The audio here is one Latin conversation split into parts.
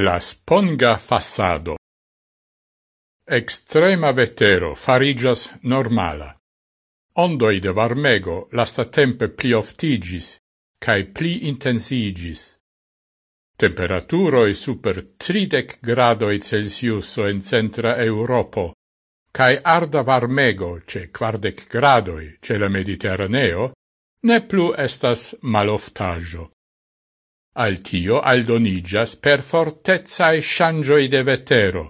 La sponga fassado. Extrema vetero farigias normala. Ondoi de varmego lastatempe pli oftigis, cae pli intensigis. Temperaturoi super 30 gradoi Celsiuso en centra Europo, cae arda varmego ce quardec gradoi ce la Mediterraneo, ne plu estas maloftajo. Al tio aldonigas per fortezae shangioi de vetero,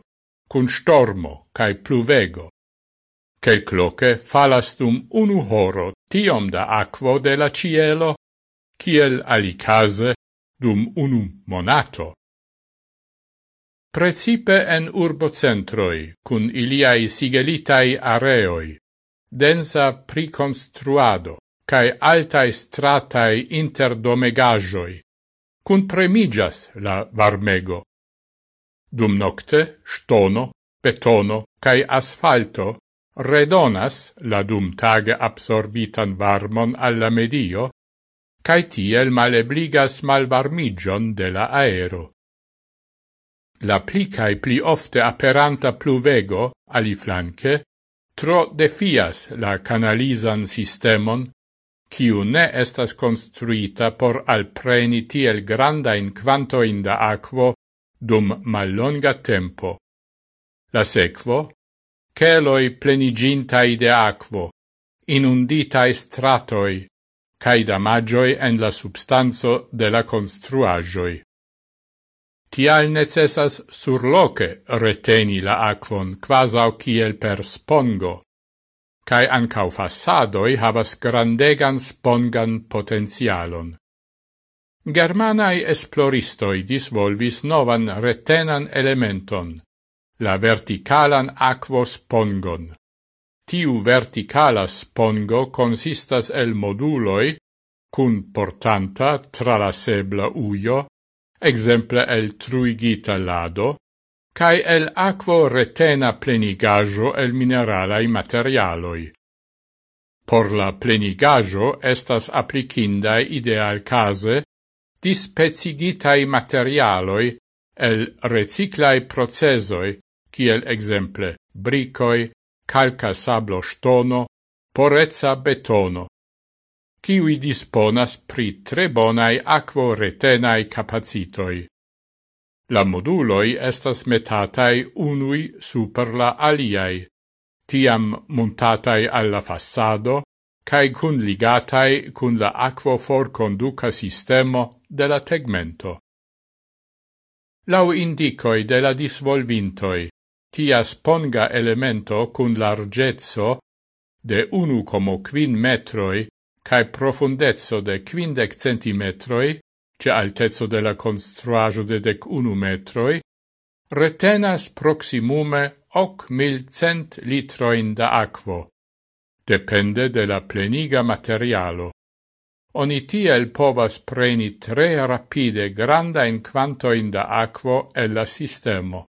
cun stormo cae pluvego. Quelcloque falas dum unu horo tiom da aquo de la cielo, kiel alicase dum unu monato. Precipe en urbocentroi, cun iliai sigelitai areoi, densa priconstruado, cae altae stratae interdomegajoi, contremigas la varmego. Dum nocte, stono, betono cae asfalto redonas la dum tage absorbitan varmon alla medio, cae tiel malebligas malvarmigion de la aero. La pli cae pli ofte aperanta pluvego, ali flanque, tro defias la canalisan sistemon kiu ne estas construita por alpreni tiel quanto in da aquo dum mallonga tempo. La sequo, celoi plenigintai de aquo, inunditae stratoi, cae damagioi en la substanzo de la construagioi. Tial necessas surloce reteni la aquon, quasau kiel per spongo, cae ancau fassadoi havas grandegan spongan potenzialon. Germanai esploristoi disvolvis novan retenan elementon, la verticalan aquo spongon. Tiu verticala spongo consistas el moduloi, cun portanta tra la sebla uio, exemple el truigita lado, cae el aquo retena plenigajo el mineralai materialoi. Por la plenigajo estas applicindae ideal case dispecigitai materialoi el reciclai procesoi, kiel exemple bricoi, calca sablo stono, porezza betono, kiwi disponas pri tre bonai aquo retenai capacitoi. La moduloi estas metatai unui super la aliai, tiam montatai alla fassado, cae cun ligatai cun la aquafor conduca sistemo de la tegmento. Lau indicoi de la disvolvintoi, tia sponga elemento cun largezzo de unu como quin metroi cae profundezzo de quindec centimetroi ce altezzo de la construajo de dec unu metroi, retenas proximume hoc mil cent litroin da aquo, depende de la pleniga materialo. Oni tiel povas preni tre rapide granda in quantoin da aquo e la sistemo.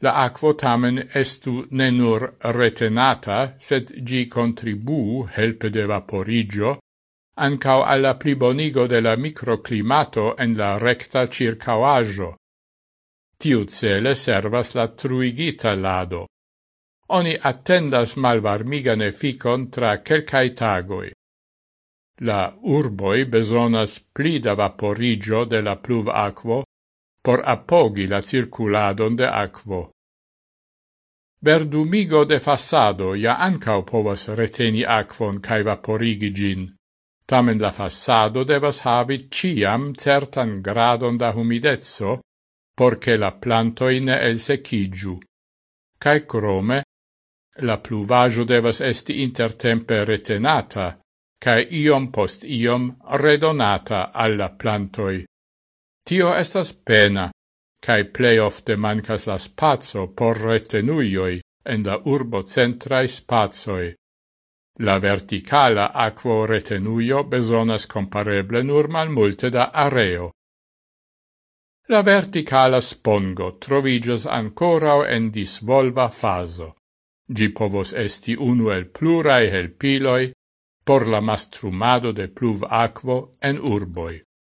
La aquo tamen estu ne nur retenata, sed gi contribu, helpe de vaporigio, ancao alla plibonigo de la microclimato en la recta circauaggio. Tiu cele servas la truigita lado. Oni attendas malvarmigan efficon tra quelcae tagoi. La urboi besonas pli da vaporigio de la pluv aquo por apogi la circuladon de aquo. Verdumigo de fassado ja ancao povas reteni aquon cae vaporigi gin Tamen la fassado devas havi ciam certan gradon da humidezzo, porche la plantoin elsecigiu. Cae crome, la pluvaggio devas esti intertempe retenata, cae iom post iom redonata alla plantoi. Tio estas pena, cae plei ofte mancas la spazio por retenuioi en la urbo centrai spazioi. La verticala aquo retenuio besonas compareble nur mal multe da areo. La verticala spongo trovigios ancorao en disvolva faso. Gi povos esti unu el plurae helpiloi por la mastrumado de pluv aquo en urboi.